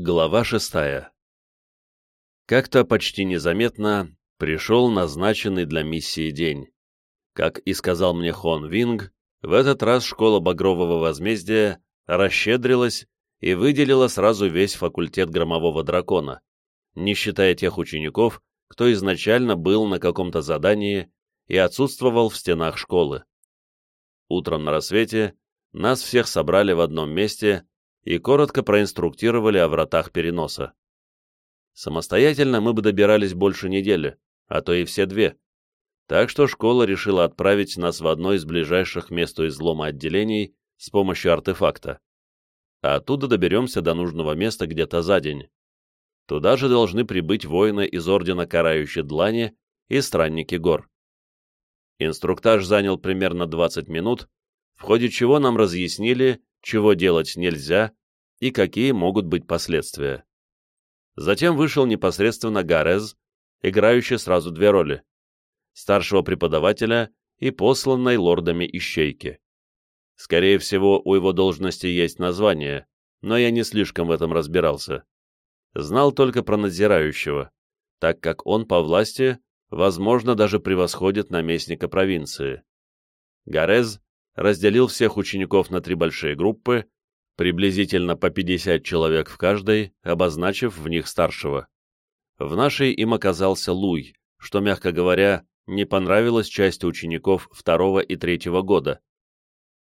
Глава шестая. Как-то почти незаметно пришел назначенный для миссии день. Как и сказал мне Хон Винг, в этот раз школа Багрового возмездия расщедрилась и выделила сразу весь факультет Громового Дракона, не считая тех учеников, кто изначально был на каком-то задании и отсутствовал в стенах школы. Утром на рассвете нас всех собрали в одном месте и коротко проинструктировали о вратах переноса. Самостоятельно мы бы добирались больше недели, а то и все две. Так что школа решила отправить нас в одно из ближайших месту излома отделений с помощью артефакта. А оттуда доберемся до нужного места где-то за день. Туда же должны прибыть воины из Ордена Карающей Длани и Странники Гор. Инструктаж занял примерно 20 минут, в ходе чего нам разъяснили, чего делать нельзя и какие могут быть последствия. Затем вышел непосредственно Гарез, играющий сразу две роли – старшего преподавателя и посланной лордами ищейки. Скорее всего, у его должности есть название, но я не слишком в этом разбирался. Знал только про надзирающего, так как он по власти, возможно, даже превосходит наместника провинции. Гарез разделил всех учеников на три большие группы, приблизительно по 50 человек в каждой, обозначив в них старшего. В нашей им оказался Луй, что, мягко говоря, не понравилось части учеников второго и третьего года.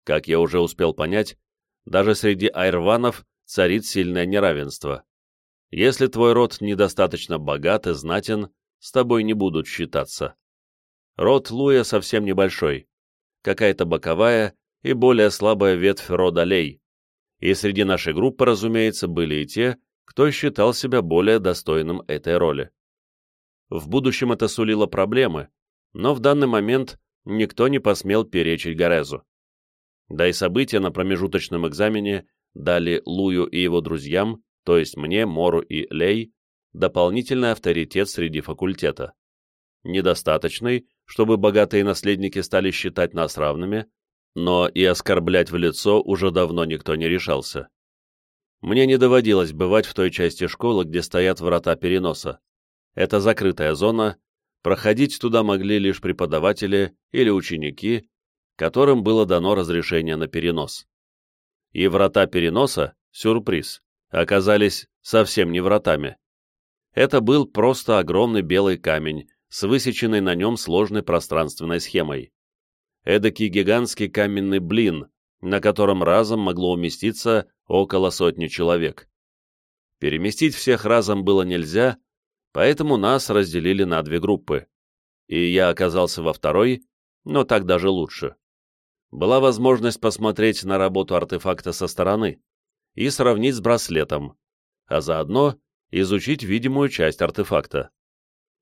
Как я уже успел понять, даже среди айрванов царит сильное неравенство. Если твой род недостаточно богат и знатен, с тобой не будут считаться. Род Луя совсем небольшой, какая-то боковая и более слабая ветвь рода Лей. И среди нашей группы, разумеется, были и те, кто считал себя более достойным этой роли. В будущем это сулило проблемы, но в данный момент никто не посмел перечить Горезу. Да и события на промежуточном экзамене дали Лую и его друзьям, то есть мне, Мору и Лей, дополнительный авторитет среди факультета. Недостаточный, чтобы богатые наследники стали считать нас равными, но и оскорблять в лицо уже давно никто не решался. Мне не доводилось бывать в той части школы, где стоят врата переноса. Это закрытая зона, проходить туда могли лишь преподаватели или ученики, которым было дано разрешение на перенос. И врата переноса, сюрприз, оказались совсем не вратами. Это был просто огромный белый камень, с высеченной на нем сложной пространственной схемой. Эдакий гигантский каменный блин, на котором разом могло уместиться около сотни человек. Переместить всех разом было нельзя, поэтому нас разделили на две группы. И я оказался во второй, но так даже лучше. Была возможность посмотреть на работу артефакта со стороны и сравнить с браслетом, а заодно изучить видимую часть артефакта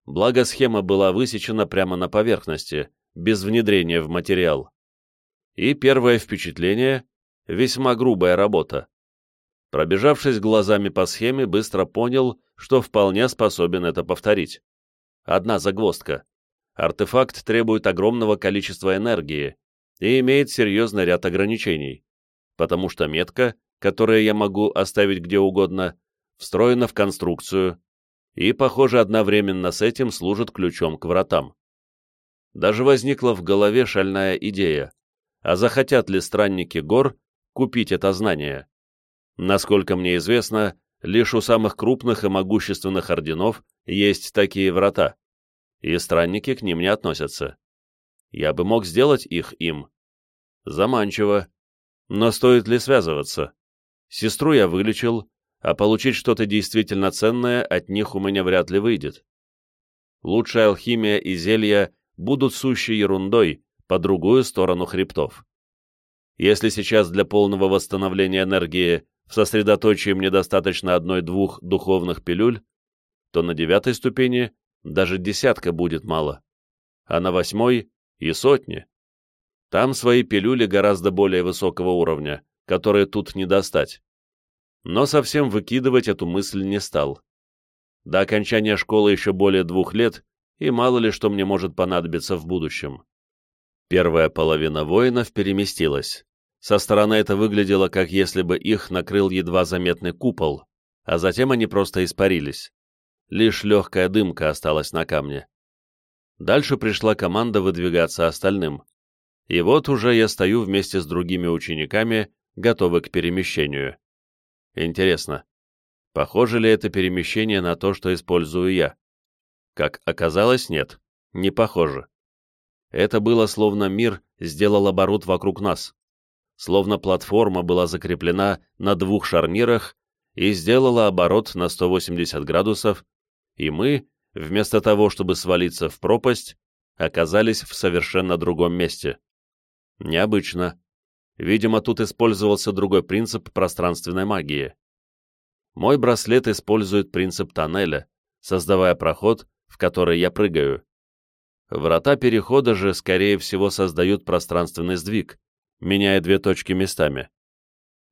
благо схема была высечена прямо на поверхности, без внедрения в материал. И первое впечатление — весьма грубая работа. Пробежавшись глазами по схеме, быстро понял, что вполне способен это повторить. Одна загвоздка. Артефакт требует огромного количества энергии и имеет серьезный ряд ограничений, потому что метка, которую я могу оставить где угодно, встроена в конструкцию, и, похоже, одновременно с этим служит ключом к вратам. Даже возникла в голове шальная идея, а захотят ли странники гор купить это знание? Насколько мне известно, лишь у самых крупных и могущественных орденов есть такие врата, и странники к ним не относятся. Я бы мог сделать их им. Заманчиво. Но стоит ли связываться? Сестру я вылечил, а получить что-то действительно ценное от них у меня вряд ли выйдет. Лучшая алхимия и зелья будут сущей ерундой по другую сторону хребтов. Если сейчас для полного восстановления энергии в сосредоточии мне достаточно одной-двух духовных пилюль, то на девятой ступени даже десятка будет мало, а на восьмой и сотни. Там свои пилюли гораздо более высокого уровня, которые тут не достать но совсем выкидывать эту мысль не стал. До окончания школы еще более двух лет, и мало ли что мне может понадобиться в будущем. Первая половина воинов переместилась. Со стороны это выглядело, как если бы их накрыл едва заметный купол, а затем они просто испарились. Лишь легкая дымка осталась на камне. Дальше пришла команда выдвигаться остальным. И вот уже я стою вместе с другими учениками, готовый к перемещению. Интересно, похоже ли это перемещение на то, что использую я? Как оказалось, нет, не похоже. Это было словно мир сделал оборот вокруг нас. Словно платформа была закреплена на двух шарнирах и сделала оборот на 180 градусов, и мы, вместо того, чтобы свалиться в пропасть, оказались в совершенно другом месте. Необычно. Видимо, тут использовался другой принцип пространственной магии. Мой браслет использует принцип тоннеля, создавая проход, в который я прыгаю. Врата перехода же, скорее всего, создают пространственный сдвиг, меняя две точки местами.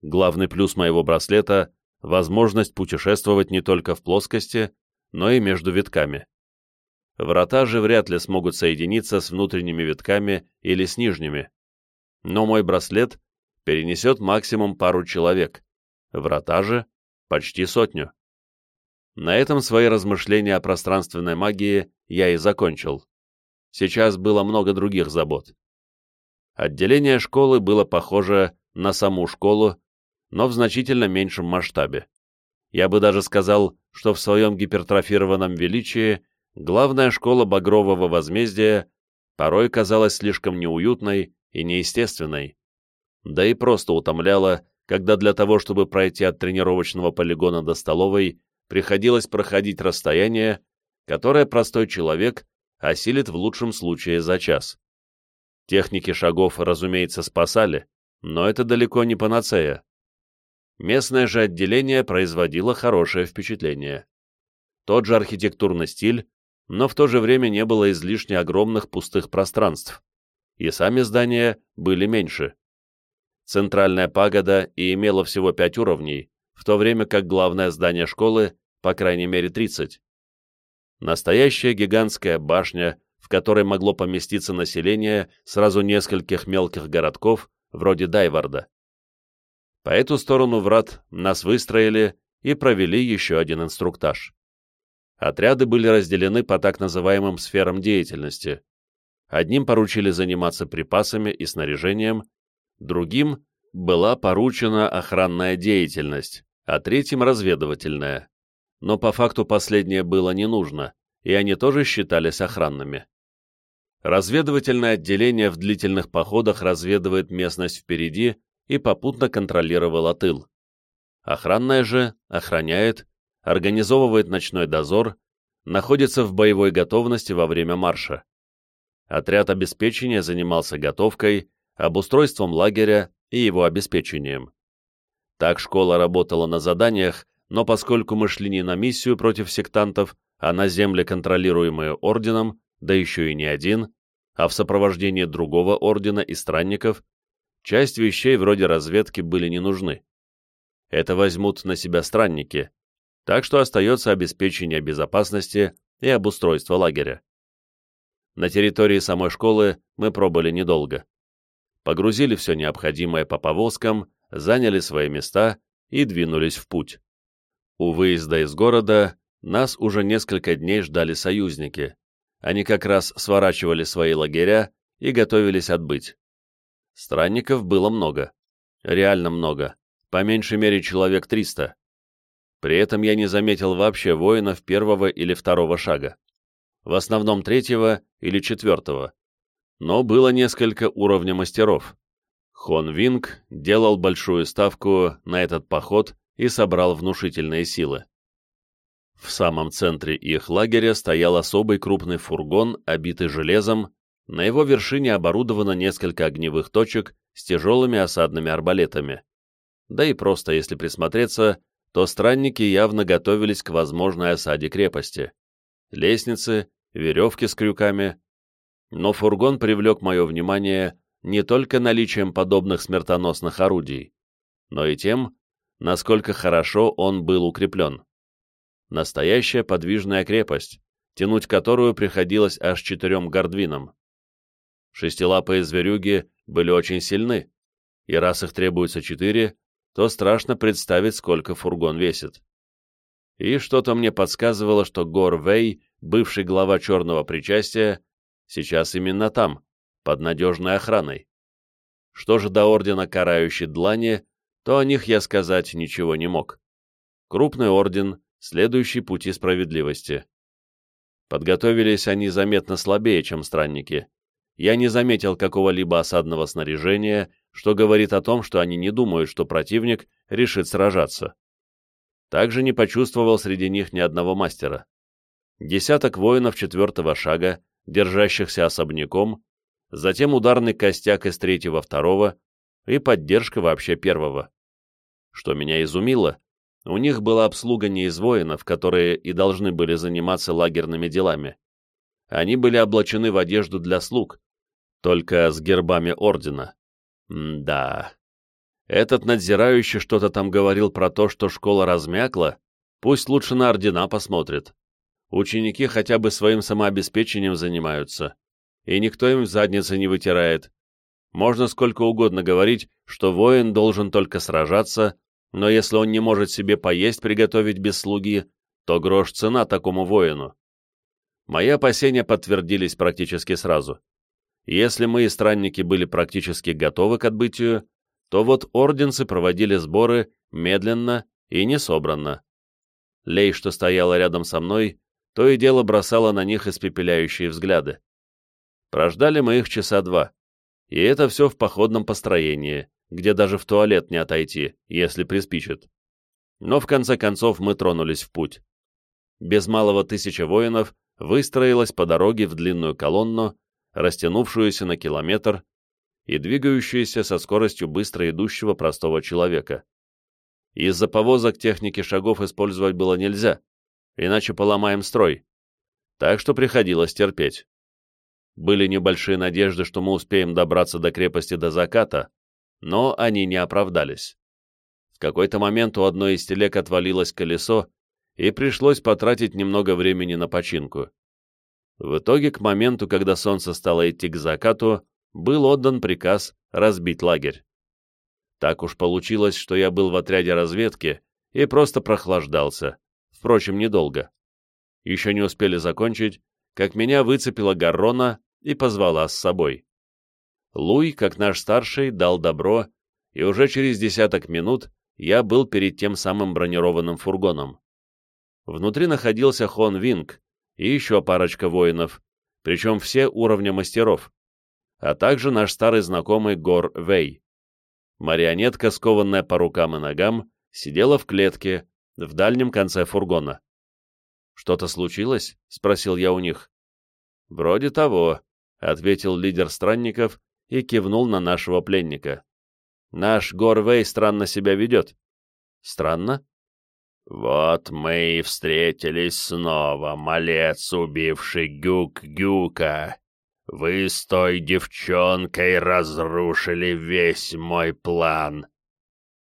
Главный плюс моего браслета — возможность путешествовать не только в плоскости, но и между витками. Врата же вряд ли смогут соединиться с внутренними витками или с нижними. Но мой браслет перенесет максимум пару человек, врата же — почти сотню. На этом свои размышления о пространственной магии я и закончил. Сейчас было много других забот. Отделение школы было похоже на саму школу, но в значительно меньшем масштабе. Я бы даже сказал, что в своем гипертрофированном величии главная школа Багрового возмездия порой казалась слишком неуютной и неестественной. Да и просто утомляла, когда для того, чтобы пройти от тренировочного полигона до столовой, приходилось проходить расстояние, которое простой человек осилит в лучшем случае за час. Техники шагов, разумеется, спасали, но это далеко не панацея. Местное же отделение производило хорошее впечатление. Тот же архитектурный стиль, но в то же время не было излишне огромных пустых пространств, и сами здания были меньше. Центральная пагода и имела всего пять уровней, в то время как главное здание школы, по крайней мере, 30. Настоящая гигантская башня, в которой могло поместиться население сразу нескольких мелких городков, вроде Дайварда. По эту сторону врат нас выстроили и провели еще один инструктаж. Отряды были разделены по так называемым сферам деятельности. Одним поручили заниматься припасами и снаряжением, другим была поручена охранная деятельность, а третьим — разведывательная но по факту последнее было не нужно, и они тоже считались охранными. Разведывательное отделение в длительных походах разведывает местность впереди и попутно контролировало тыл. Охранное же охраняет, организовывает ночной дозор, находится в боевой готовности во время марша. Отряд обеспечения занимался готовкой, обустройством лагеря и его обеспечением. Так школа работала на заданиях, но поскольку мы шли не на миссию против сектантов, а на земли, контролируемые орденом, да еще и не один, а в сопровождении другого ордена и странников, часть вещей вроде разведки были не нужны. Это возьмут на себя странники, так что остается обеспечение безопасности и обустройство лагеря. На территории самой школы мы пробыли недолго. Погрузили все необходимое по повозкам, заняли свои места и двинулись в путь. У выезда из города нас уже несколько дней ждали союзники. Они как раз сворачивали свои лагеря и готовились отбыть. Странников было много. Реально много. По меньшей мере человек 300. При этом я не заметил вообще воинов первого или второго шага. В основном третьего или четвертого. Но было несколько уровня мастеров. Хон Винг делал большую ставку на этот поход и собрал внушительные силы. В самом центре их лагеря стоял особый крупный фургон, обитый железом, на его вершине оборудовано несколько огневых точек с тяжелыми осадными арбалетами. Да и просто, если присмотреться, то странники явно готовились к возможной осаде крепости. Лестницы, веревки с крюками. Но фургон привлек мое внимание не только наличием подобных смертоносных орудий, но и тем, насколько хорошо он был укреплен. Настоящая подвижная крепость, тянуть которую приходилось аж четырем гордвинам. Шестилапые зверюги были очень сильны, и раз их требуется четыре, то страшно представить, сколько фургон весит. И что-то мне подсказывало, что Гор Вэй, бывший глава черного причастия, сейчас именно там, под надежной охраной. Что же до ордена карающей длани, то о них я сказать ничего не мог. Крупный орден, следующий пути справедливости. Подготовились они заметно слабее, чем странники. Я не заметил какого-либо осадного снаряжения, что говорит о том, что они не думают, что противник решит сражаться. Также не почувствовал среди них ни одного мастера. Десяток воинов четвертого шага, держащихся особняком, затем ударный костяк из третьего-второго и поддержка вообще первого. Что меня изумило, у них была обслуга не из воинов, которые и должны были заниматься лагерными делами. Они были облачены в одежду для слуг, только с гербами ордена. Да. Этот надзирающий что-то там говорил про то, что школа размякла, пусть лучше на ордена посмотрит. Ученики хотя бы своим самообеспечением занимаются, и никто им в заднице не вытирает. Можно сколько угодно говорить, что воин должен только сражаться, но если он не может себе поесть приготовить без слуги, то грош цена такому воину. Мои опасения подтвердились практически сразу. Если мы и странники были практически готовы к отбытию, то вот орденцы проводили сборы медленно и несобранно. Лей, что стояла рядом со мной, то и дело бросала на них испепеляющие взгляды. Прождали мы их часа два. И это все в походном построении, где даже в туалет не отойти, если приспичит. Но в конце концов мы тронулись в путь. Без малого тысяча воинов выстроилась по дороге в длинную колонну, растянувшуюся на километр и двигающуюся со скоростью быстро идущего простого человека. Из-за повозок техники шагов использовать было нельзя, иначе поломаем строй. Так что приходилось терпеть. Были небольшие надежды, что мы успеем добраться до крепости до заката, но они не оправдались. В какой-то момент у одной из телег отвалилось колесо, и пришлось потратить немного времени на починку. В итоге, к моменту, когда солнце стало идти к закату, был отдан приказ разбить лагерь. Так уж получилось, что я был в отряде разведки и просто прохлаждался, впрочем, недолго. Еще не успели закончить, как меня выцепила Гаррона и позвала с собой. Луй, как наш старший, дал добро, и уже через десяток минут я был перед тем самым бронированным фургоном. Внутри находился Хон Винг и еще парочка воинов, причем все уровня мастеров, а также наш старый знакомый Гор Вэй. Марионетка, скованная по рукам и ногам, сидела в клетке в дальнем конце фургона. «Что-то случилось?» — спросил я у них. «Вроде того», — ответил лидер странников и кивнул на нашего пленника. «Наш Горвей странно себя ведет». «Странно?» «Вот мы и встретились снова, малец, убивший Гюк-Гюка. Вы с той девчонкой разрушили весь мой план».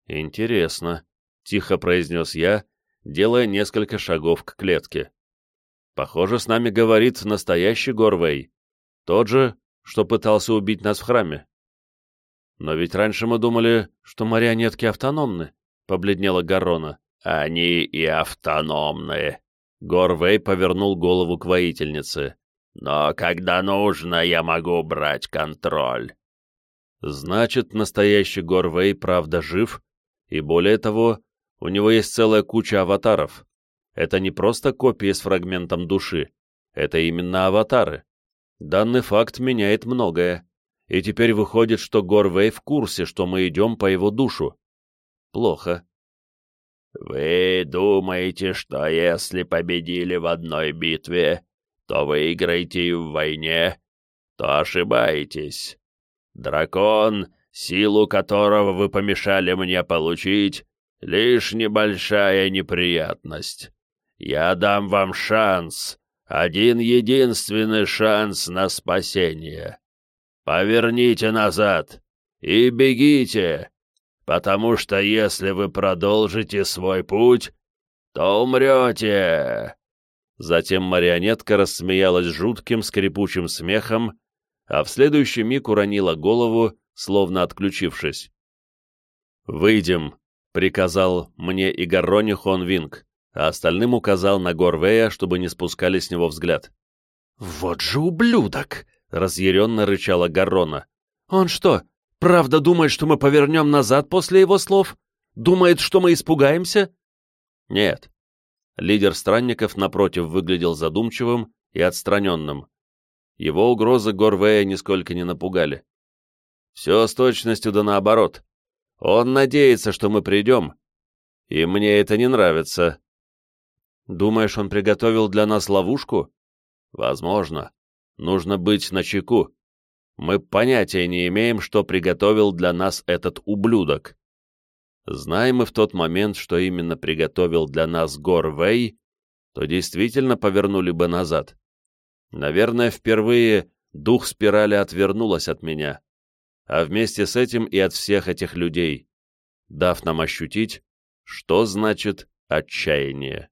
«Интересно», — тихо произнес я, делая несколько шагов к клетке. «Похоже, с нами говорит настоящий Горвей. Тот же, что пытался убить нас в храме. Но ведь раньше мы думали, что марионетки автономны, — побледнела Гаррона. Они и автономные. Горвей повернул голову к воительнице. Но когда нужно, я могу брать контроль. Значит, настоящий Горвей правда жив, и более того, у него есть целая куча аватаров. Это не просто копии с фрагментом души, это именно аватары. Данный факт меняет многое, и теперь выходит, что Горвей в курсе, что мы идем по его душу. Плохо. «Вы думаете, что если победили в одной битве, то выиграете и в войне, то ошибаетесь. Дракон, силу которого вы помешали мне получить, лишь небольшая неприятность. Я дам вам шанс, один единственный шанс на спасение. Поверните назад и бегите, потому что если вы продолжите свой путь, то умрете. Затем марионетка рассмеялась жутким скрипучим смехом, а в следующий миг уронила голову, словно отключившись. «Выйдем», — приказал мне и Гаррони Хон Винг. а остальным указал на Горвея, чтобы не спускали с него взгляд. «Вот же ублюдок!» — разъяренно рычала Гаррона. «Он что, правда думает, что мы повернем назад после его слов? Думает, что мы испугаемся?» «Нет». Лидер странников, напротив, выглядел задумчивым и отстраненным. Его угрозы Горвея нисколько не напугали. Все с точностью да наоборот. Он надеется, что мы придем, и мне это не нравится. Думаешь, он приготовил для нас ловушку? Возможно. Нужно быть начеку. Мы понятия не имеем, что приготовил для нас этот ублюдок. Знаем мы в тот момент, что именно приготовил для нас Горвей, то действительно повернули бы назад. Наверное, впервые дух спирали отвернулась от меня, а вместе с этим и от всех этих людей, дав нам ощутить, что значит отчаяние.